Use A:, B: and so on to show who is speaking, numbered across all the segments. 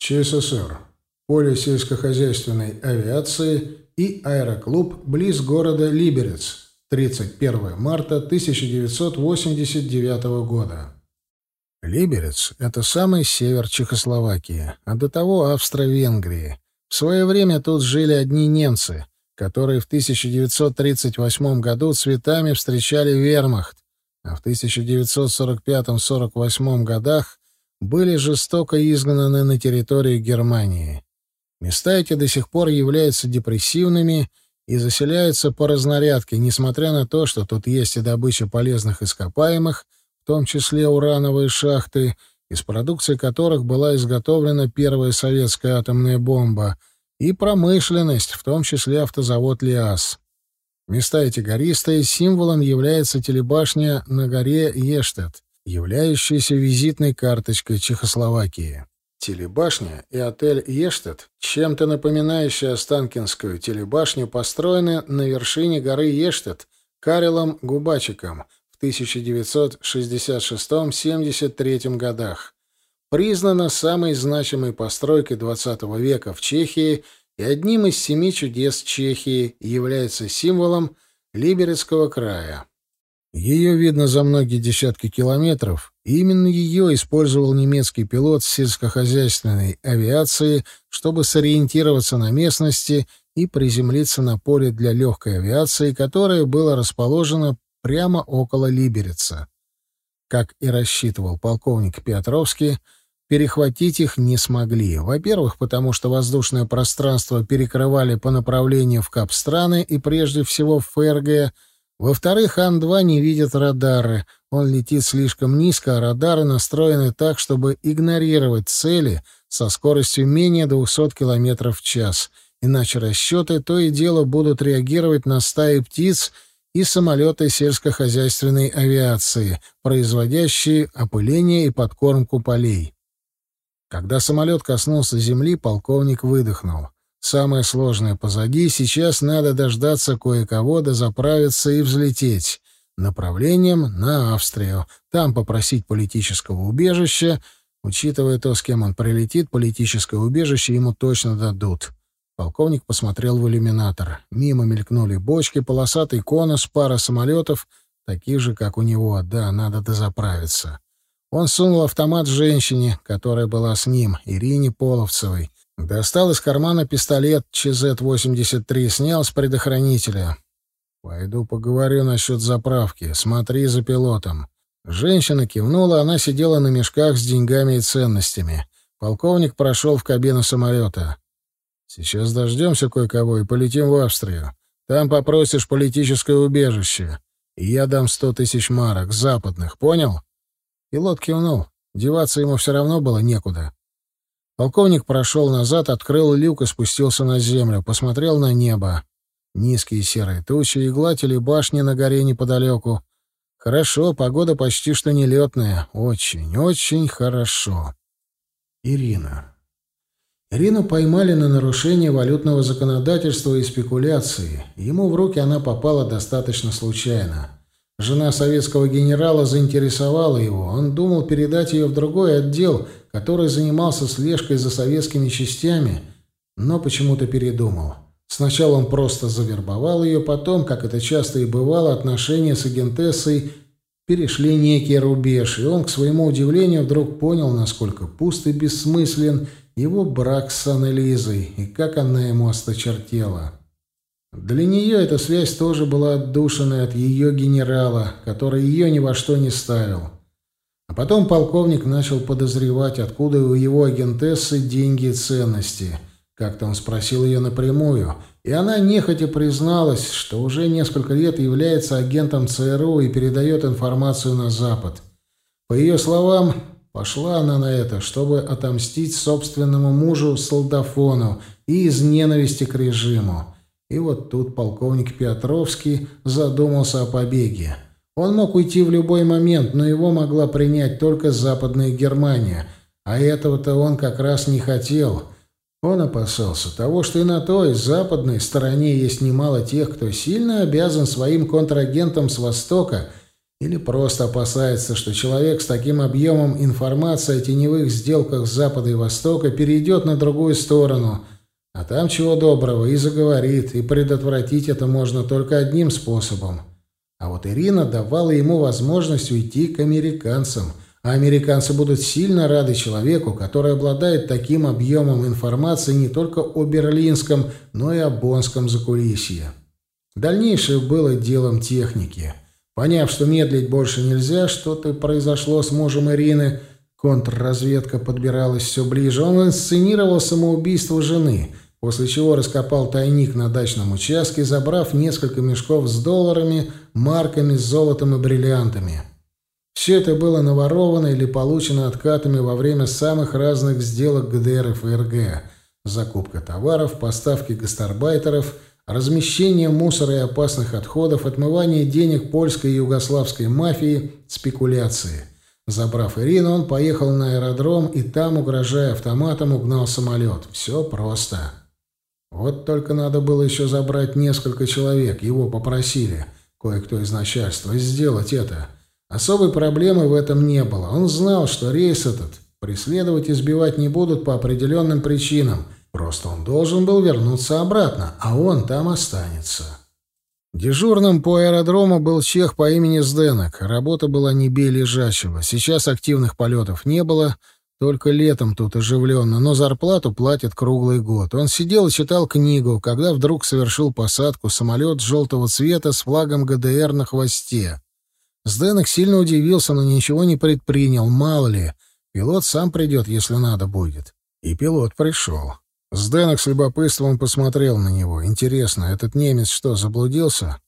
A: ЧССР. Поле сельскохозяйственной авиации и аэроклуб близ города Либерец. 31 марта 1989 года. Либерец — это самый север Чехословакии, а до того Австро-Венгрии. В свое время тут жили одни немцы, которые в 1938 году цветами встречали вермахт, а в 1945-48 годах были жестоко изгнаны на территорию Германии. Места эти до сих пор являются депрессивными и заселяются по разнарядке, несмотря на то, что тут есть и добыча полезных ископаемых, в том числе урановые шахты, из продукции которых была изготовлена первая советская атомная бомба, и промышленность, в том числе автозавод «Лиас». Места эти гористые, символом является телебашня на горе Ештет, являющаяся визитной карточкой Чехословакии. Телебашня и отель Ештет, чем-то напоминающие Останкинскую телебашню, построены на вершине горы Ештет Карелом Губачиком в 1966-73 годах. Признана самой значимой постройкой XX века в Чехии и одним из семи чудес Чехии является символом Либерецкого края. Ее видно за многие десятки километров, и именно ее использовал немецкий пилот сельскохозяйственной авиации, чтобы сориентироваться на местности и приземлиться на поле для легкой авиации, которое было расположено прямо около Либерица. Как и рассчитывал полковник Петровский, перехватить их не смогли. Во-первых, потому что воздушное пространство перекрывали по направлению в Капстраны и прежде всего в ФРГ — во-вторых, Ан-2 не видит радары. Он летит слишком низко, а радары настроены так, чтобы игнорировать цели со скоростью менее 200 км в час. Иначе расчеты то и дело будут реагировать на стаи птиц и самолеты сельскохозяйственной авиации, производящие опыление и подкормку полей. Когда самолет коснулся земли, полковник выдохнул. Самое сложное позади, сейчас надо дождаться кое-кого, да заправиться и взлететь. Направлением на Австрию. Там попросить политического убежища. Учитывая то, с кем он прилетит, политическое убежище ему точно дадут. Полковник посмотрел в иллюминатор. Мимо мелькнули бочки, полосатый конус, пара самолетов, таких же, как у него. Да, надо дозаправиться. Он сунул автомат женщине, которая была с ним, Ирине Половцевой. Достал из кармана пистолет ЧЗ-83, снял с предохранителя. «Пойду поговорю насчет заправки. Смотри за пилотом». Женщина кивнула, она сидела на мешках с деньгами и ценностями. Полковник прошел в кабину самолета. «Сейчас дождемся кое-кого и полетим в Австрию. Там попросишь политическое убежище. И я дам сто тысяч марок, западных, понял?» Пилот кивнул. Деваться ему все равно было некуда. Полковник прошел назад, открыл люк и спустился на землю, посмотрел на небо. Низкие серые тучи и гладь или башни на горе неподалеку. Хорошо, погода почти что нелетная. Очень, очень хорошо. Ирина. Ирину поймали на нарушение валютного законодательства и спекуляции. Ему в руки она попала достаточно случайно. Жена советского генерала заинтересовала его. Он думал передать ее в другой отдел, который занимался слежкой за советскими частями, но почему-то передумал. Сначала он просто завербовал ее, потом, как это часто и бывало, отношения с агентессой перешли некий рубеж, и он, к своему удивлению, вдруг понял, насколько пуст и бессмыслен его брак с Аннелизой, и как она ему осточертела. Для нее эта связь тоже была отдушенной от ее генерала, который ее ни во что не ставил. Потом полковник начал подозревать, откуда у его агентессы деньги и ценности. Как-то он спросил ее напрямую, и она нехотя призналась, что уже несколько лет является агентом ЦРУ и передает информацию на Запад. По ее словам, пошла она на это, чтобы отомстить собственному мужу Солдафону и из ненависти к режиму. И вот тут полковник Петровский задумался о побеге. Он мог уйти в любой момент, но его могла принять только Западная Германия, а этого-то он как раз не хотел. Он опасался того, что и на той, западной стороне есть немало тех, кто сильно обязан своим контрагентам с Востока Или просто опасается, что человек с таким объемом информации о теневых сделках Запада и Востока перейдет на другую сторону, а там чего доброго и заговорит, и предотвратить это можно только одним способом. А вот Ирина давала ему возможность уйти к американцам, а американцы будут сильно рады человеку, который обладает таким объемом информации не только о берлинском, но и о бонском закулисье. Дальнейшее было делом техники. Поняв, что медлить больше нельзя, что-то произошло с мужем Ирины, контрразведка подбиралась все ближе, он инсценировал самоубийство жены, после чего раскопал тайник на дачном участке, забрав несколько мешков с долларами, марками, золотом и бриллиантами. Все это было наворовано или получено откатами во время самых разных сделок ГДР и ФРГ. Закупка товаров, поставки гастарбайтеров – размещение мусора и опасных отходов, отмывание денег польской и югославской мафии, спекуляции. Забрав Ирину, он поехал на аэродром и там, угрожая автоматом, угнал самолет. Все просто. Вот только надо было еще забрать несколько человек, его попросили, кое-кто из начальства, сделать это. Особой проблемы в этом не было. Он знал, что рейс этот преследовать и сбивать не будут по определенным причинам – Просто он должен был вернуться обратно, а он там останется. Дежурным по аэродрому был чех по имени Сденок. Работа была не бей лежачего. Сейчас активных полетов не было, только летом тут оживленно, но зарплату платят круглый год. Он сидел и читал книгу, когда вдруг совершил посадку самолет желтого цвета с флагом ГДР на хвосте. Сденок сильно удивился, но ничего не предпринял, мало ли. Пилот сам придет, если надо будет. И пилот пришел. Сденок с любопытством посмотрел на него. Интересно, этот немец что, заблудился?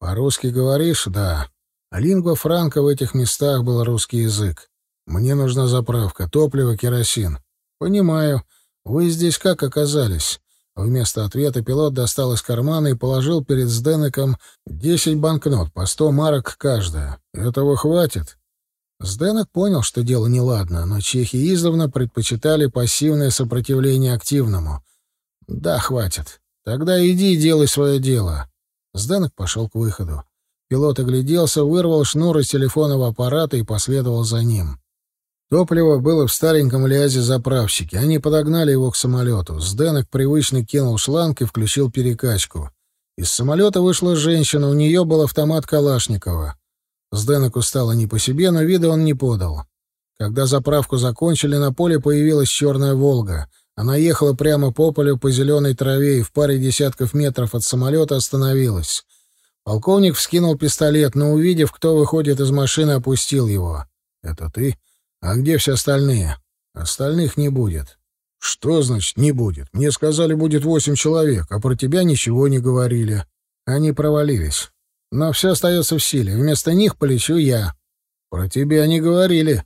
A: По-русски говоришь? Да. А лингва франка в этих местах был русский язык. Мне нужна заправка, топливо, керосин. Понимаю. Вы здесь как оказались? Вместо ответа пилот достал из кармана и положил перед Сденеком десять банкнот по сто марок каждая. Этого хватит? Сденок понял, что дело неладно, но чехи издавна предпочитали пассивное сопротивление активному. «Да, хватит. Тогда иди и делай свое дело». Сденок пошел к выходу. Пилот огляделся, вырвал шнур из телефонного аппарата и последовал за ним. Топливо было в стареньком лязе заправщики. Они подогнали его к самолету. Сденок привычно кинул шланг и включил перекачку. Из самолета вышла женщина, у нее был автомат Калашникова. Сденеку стало не по себе, но вида он не подал. Когда заправку закончили, на поле появилась черная «Волга». Она ехала прямо по полю по зеленой траве и в паре десятков метров от самолета остановилась. Полковник вскинул пистолет, но, увидев, кто выходит из машины, опустил его. «Это ты? А где все остальные?» «Остальных не будет». «Что значит «не будет»? Мне сказали, будет восемь человек, а про тебя ничего не говорили». Они провалились. Но все остается в силе. Вместо них полечу я. Про тебя не говорили.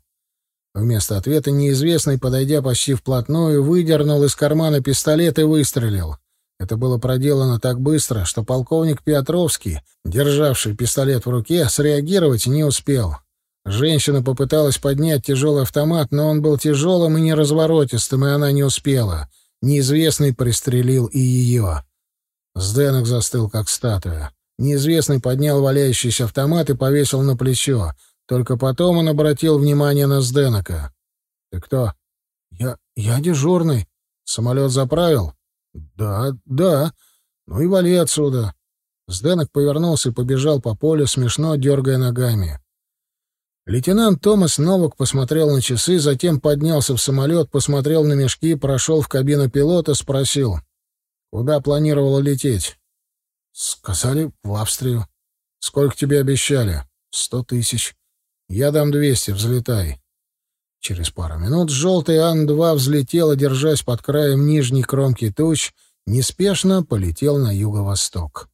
A: Вместо ответа неизвестный, подойдя почти вплотную, выдернул из кармана пистолет и выстрелил. Это было проделано так быстро, что полковник Петровский, державший пистолет в руке, среагировать не успел. Женщина попыталась поднять тяжелый автомат, но он был тяжелым и неразворотистым, и она не успела. Неизвестный пристрелил и ее. Сденок застыл, как статуя. Неизвестный поднял валяющийся автомат и повесил на плечо. Только потом он обратил внимание на Сденока. «Ты кто?» «Я... я дежурный. Самолет заправил?» «Да, да. Ну и вали отсюда». Сденок повернулся и побежал по полю, смешно дергая ногами. Лейтенант Томас Новак посмотрел на часы, затем поднялся в самолет, посмотрел на мешки, прошел в кабину пилота, спросил, куда планировал лететь. «Сказали, в Австрию. Сколько тебе обещали?» «Сто тысяч. Я дам двести, взлетай». Через пару минут желтый Ан-2 взлетел, держась под краем нижней кромки туч, неспешно полетел на юго-восток.